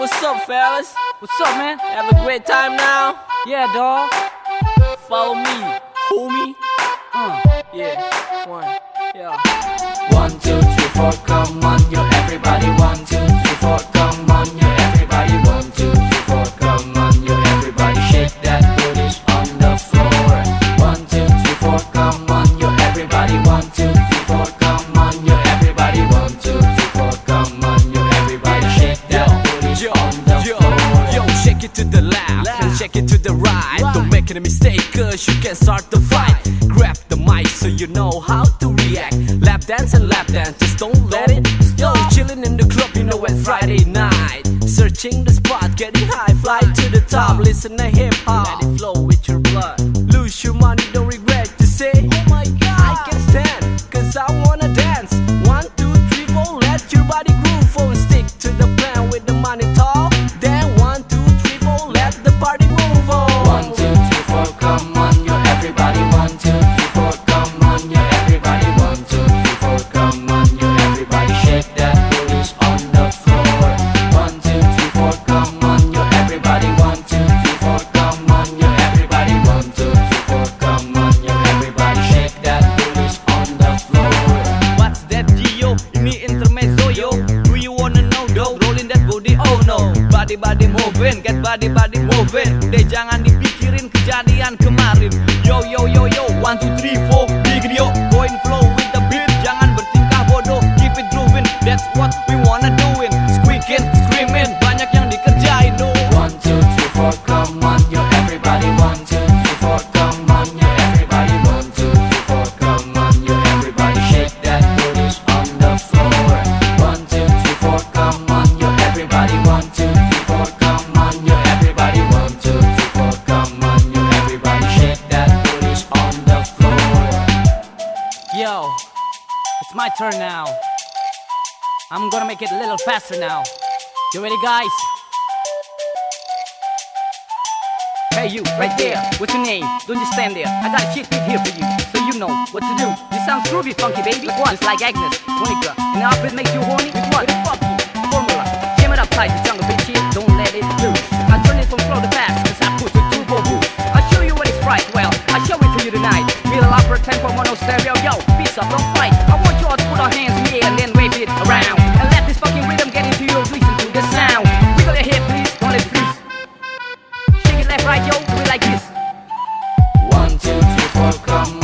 What's up, fellas? What's up, man? Have a great time now? Yeah, dog. Follow me, homie. Uh. Yeah, one, yeah. One, two, three, four, come make any mistake, cause you can start the fight. Grab the mic so you know how to react. Lap dance and lap dance, just don't let it. Yo, chilling in the club, you know, it's Friday night. Searching the spot, getting high, fly to the top. Listen to hip hop, let it flow Body body moving, get body body moving. Deh jangan dipikirin kejadian kemarin. Yo yo yo yo, one two three four Big yo, going flow with the beat Jangan bertingkah bodoh, keep it grooving That's what we wanna doing turn now. I'm gonna make it a little faster now. You ready, guys? Hey, you, right there. What's your name? Don't just stand there. I got a shit beat here for you, so you know what to do. You sound groovy, funky baby. Like what? Just like Agnes, Monica. And now it makes you horny, with what? With funky formula. Jam it up tight, the jungle bitch here. Don't let it loose. I turn it from slow to fast, cause I put it turbo boost. I'll show you what it's right. Well, I'll show it to you tonight. Feel opera tempo mono oh stereo. Yo, peace up, don't fight. welcome.